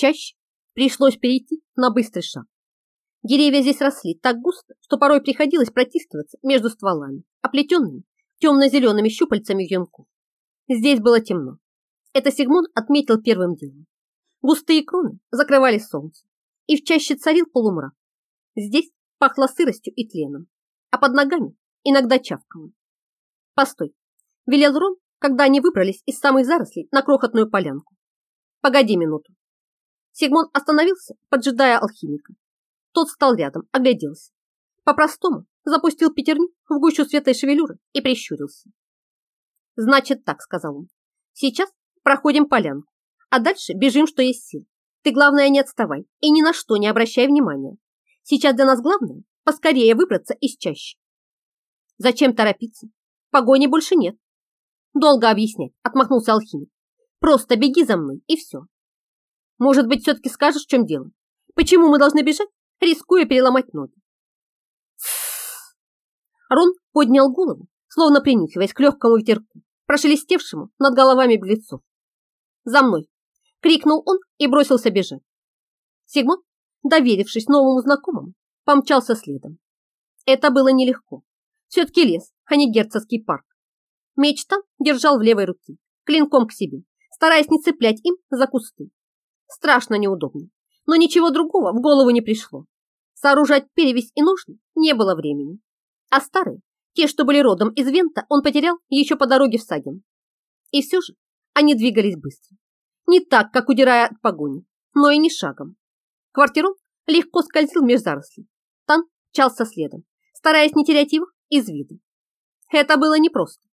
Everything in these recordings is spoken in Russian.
чаще пришлось перейти на быстрый шаг. Деревья здесь росли так густо, что порой приходилось протискиваться между стволами, оплетенными темно-зелеными щупальцами вьюнков. Здесь было темно. Это Сигмон отметил первым делом. Густые кроны закрывали солнце, и в чаще царил полумрак. Здесь пахло сыростью и тленом, а под ногами иногда чавкало. «Постой!» – велел Рон, когда они выбрались из самых зарослей на крохотную полянку. «Погоди минуту!» Сигмон остановился, поджидая алхимика. Тот стал рядом, огляделся. По-простому запустил пятерню в гущу светлой шевелюры и прищурился. «Значит так», — сказал он. «Сейчас проходим полянку, а дальше бежим, что есть сил. Ты, главное, не отставай и ни на что не обращай внимания. Сейчас для нас главное – поскорее выбраться из чащи». «Зачем торопиться? Погони больше нет». «Долго объяснять», – отмахнулся алхимик. «Просто беги за мной, и все». «Может быть, все-таки скажешь, в чем дело? Почему мы должны бежать, рискуя переломать ноги?» Рон поднял голову, словно принюхиваясь к легкому ветерку, прошелестевшему над головами беглецов. «За мной!» — крикнул он и бросился бежать. Сигмон, доверившись новому знакомому, помчался следом. Это было нелегко. Все-таки лес, а не герцогский парк. Меч там держал в левой руке, клинком к себе, стараясь не цеплять им за кусты. Страшно неудобно, но ничего другого в голову не пришло. Сооружать перевязь и ножны не было времени. А старые, те, что были родом из Вента, он потерял еще по дороге в Саген. И все же они двигались быстро. Не так, как удирая от погони, но и не шагом. Квартирон легко скользил меж зарослей. Тан чался следом, стараясь не терять его из виду. Это было непросто.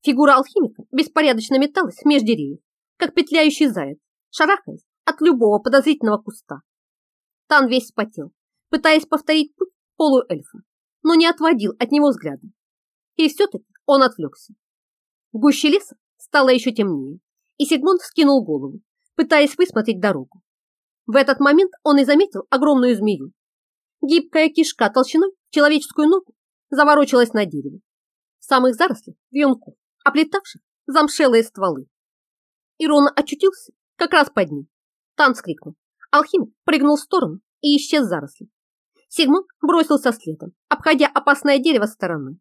Фигура алхимика беспорядочно металась меж деревьев, как петляющий заяц, шарахаясь от любого подозрительного куста. Тан весь вспотел, пытаясь повторить путь полуэльфа но не отводил от него взгляда. И все-таки он отвлекся. В гуще леса стало еще темнее, и Сигмунд вскинул голову, пытаясь высмотреть дорогу. В этот момент он и заметил огромную змею. Гибкая кишка толщиной в человеческую ногу заворочилась на дереве. В самых зарослях вьюнков, оплетавших замшелые стволы. Ирона очутился как раз под ним. Тан вскрикнул. Алхимик прыгнул в сторону и исчез в заросли. Сигмунд бросился следом, обходя опасное дерево стороной.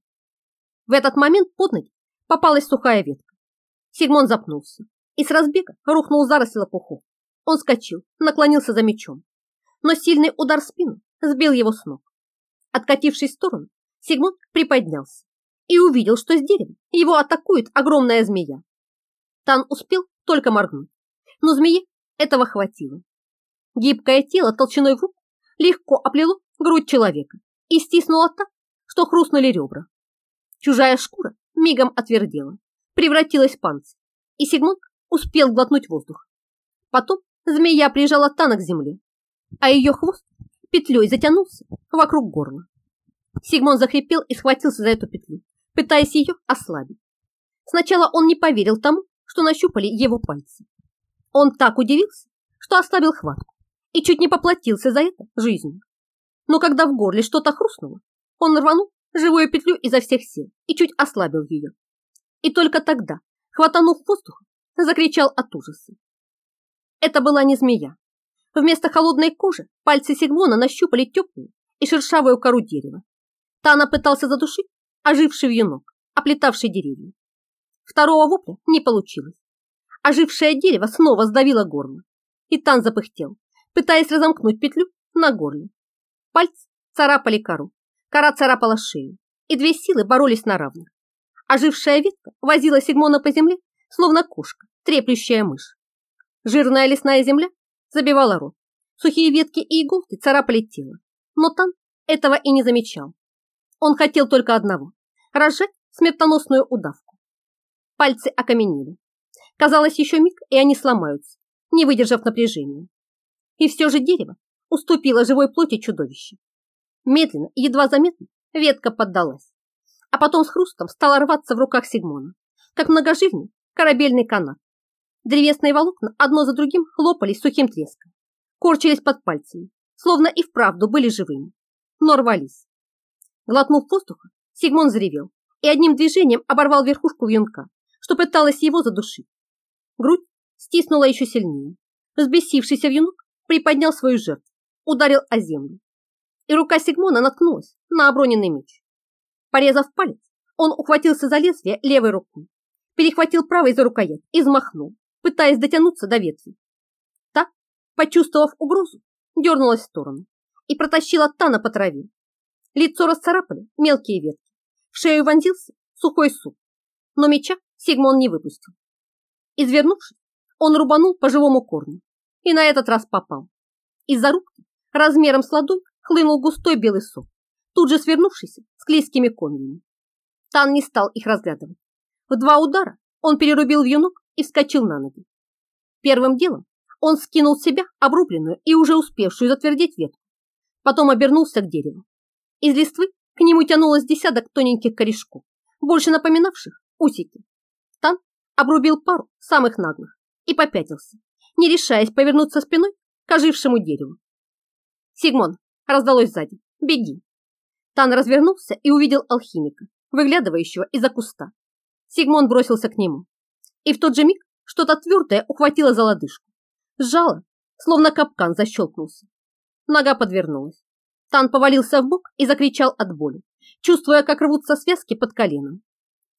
В этот момент под ноги попалась сухая ветка. Сигмон запнулся и с разбега рухнул в заросли лопуху. Он скочил, наклонился за мечом, но сильный удар в спину сбил его с ног. Откатившись в сторону, Сигмон приподнялся и увидел, что с дерева его атакует огромная змея. Тан успел только моргнуть, но змее этого хватило. Гибкое тело толщиной в руку легко оплело грудь человека и стиснула так, что хрустнули ребра. Чужая шкура мигом отвердела, превратилась в панцирь, и Сигмунд успел глотнуть воздух. Потом змея прижала Тана к земле, а ее хвост петлей затянулся вокруг горла. Сигмон захрипел и схватился за эту петлю, пытаясь ее ослабить. Сначала он не поверил тому, что нащупали его пальцы. Он так удивился, что ослабил хватку и чуть не поплатился за это жизнью но когда в горле что-то хрустнуло, он рванул живую петлю изо всех сил и чуть ослабил ее. И только тогда, хватанув воздух, закричал от ужаса. Это была не змея. Вместо холодной кожи пальцы Сигмона нащупали теплую и шершавую кору дерева. Тана пытался задушить оживший вьюнок, оплетавший деревья. Второго вопля не получилось. Ожившее дерево снова сдавило горло, и Тан запыхтел, пытаясь разомкнуть петлю на горле. Пальцы царапали кору, кора царапала шею, и две силы боролись на равных. Ожившая ветка возила Сигмона по земле, словно кошка, треплющая мышь. Жирная лесная земля забивала рот. Сухие ветки и иголки царапали тело. Но Тан этого и не замечал. Он хотел только одного – разжать смертоносную удавку. Пальцы окаменели. Казалось, еще миг, и они сломаются, не выдержав напряжения. И все же дерево уступила живой плоти чудовище. Медленно и едва заметно ветка поддалась, а потом с хрустом стала рваться в руках Сигмона, как многоживный корабельный канат. Древесные волокна одно за другим лопались сухим треском, корчились под пальцами, словно и вправду были живыми, но рвались. Глотнув воздуха, Сигмон заревел и одним движением оборвал верхушку вьюнка, что пыталась его задушить. Грудь стиснула еще сильнее. Взбесившийся вьюнок приподнял свою жертву, ударил о землю. И рука Сигмона наткнулась на оброненный меч. Порезав палец, он ухватился за лезвие левой рукой, перехватил правой за рукоять и взмахнул, пытаясь дотянуться до ветви. Та, почувствовав угрозу, дернулась в сторону и протащила Тана по траве. Лицо расцарапали мелкие ветки, в шею вонзился сухой суп, но меча Сигмон не выпустил. Извернувшись, он рубанул по живому корню и на этот раз попал. Из-за руки размером с ладонь хлынул густой белый сок, тут же свернувшийся с клейскими комьями. Тан не стал их разглядывать. В два удара он перерубил вьюнок и вскочил на ноги. Первым делом он скинул с себя обрубленную и уже успевшую затвердеть ветку. Потом обернулся к дереву. Из листвы к нему тянулось десяток тоненьких корешков, больше напоминавших усики. Обрубил пару самых наглых и попятился, не решаясь повернуться спиной к ожившему дереву. «Сигмон!» – раздалось сзади. «Беги!» Тан развернулся и увидел алхимика, выглядывающего из-за куста. Сигмон бросился к нему. И в тот же миг что-то твердое ухватило за лодыжку. Сжало, словно капкан защелкнулся. Нога подвернулась. Тан повалился в бок и закричал от боли, чувствуя, как рвутся связки под коленом.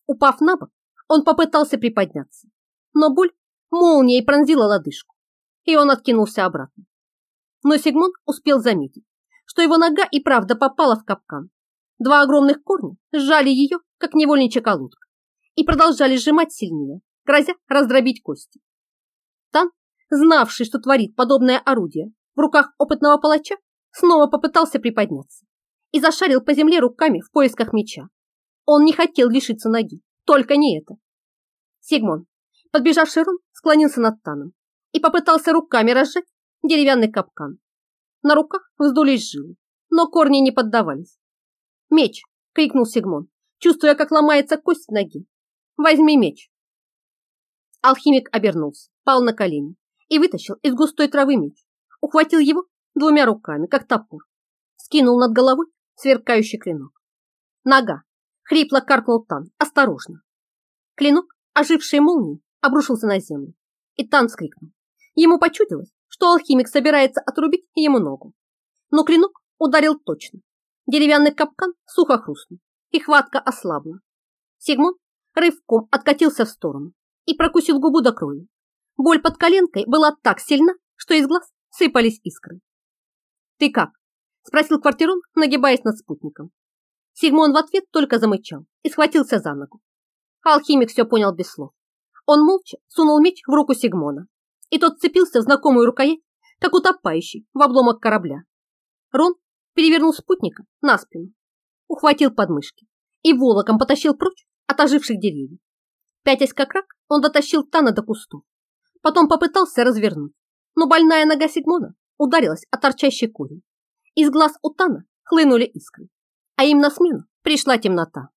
Упав на бок, он попытался приподняться, но боль молнией пронзила лодыжку, и он откинулся обратно. Но Сигмон успел заметить, что его нога и правда попала в капкан. Два огромных корня сжали ее, как невольничья колодка, и продолжали сжимать сильнее, грозя раздробить кости. Тан, знавший, что творит подобное орудие в руках опытного палача, снова попытался приподняться и зашарил по земле руками в поисках меча. Он не хотел лишиться ноги, только не это. Сигмон, подбежавший Рон, склонился над Таном и попытался руками разжать деревянный капкан. На руках вздулись жилы, но корни не поддавались. «Меч!» — крикнул Сигмон, чувствуя, как ломается кость ноги. «Возьми меч!» Алхимик обернулся, пал на колени и вытащил из густой травы меч. Ухватил его двумя руками, как топор. Скинул над головой сверкающий клинок. Нога. Хрипло каркнул Тан. Осторожно. Клинок, оживший молнией, обрушился на землю. И Тан вскрикнул. Ему почудилось, что алхимик собирается отрубить ему ногу. Но клинок ударил точно. Деревянный капкан сухо хрустнул, и хватка ослабла. Сигмон рывком откатился в сторону и прокусил губу до крови. Боль под коленкой была так сильна, что из глаз сыпались искры. «Ты как?» – спросил квартирон, нагибаясь над спутником. Сигмон в ответ только замычал и схватился за ногу. Алхимик все понял без слов. Он молча сунул меч в руку Сигмона, и тот цепился в знакомую рукоять, как утопающий в обломок корабля. Рон перевернул спутника на спину, ухватил подмышки и волоком потащил прочь от оживших деревьев. Пятясь как рак, он дотащил Тана до кустов. Потом попытался развернуть, но больная нога Сигмона ударилась о торчащий корень. Из глаз у Тана хлынули искры, а им на смену пришла темнота.